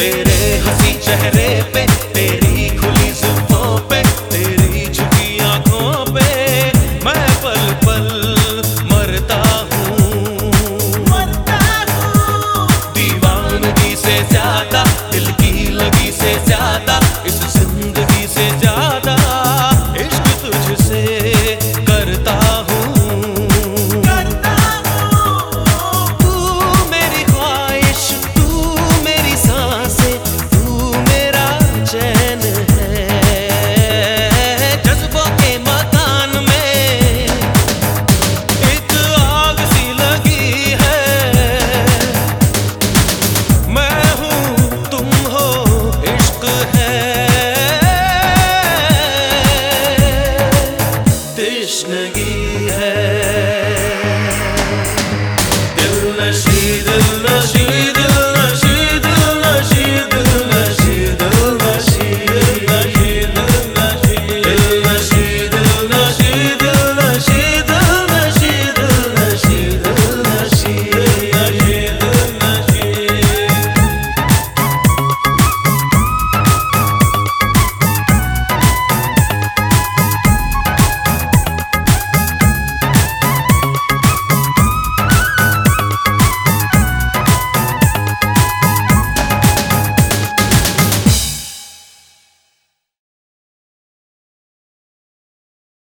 तेरे हँसी चेहरे पे तेरी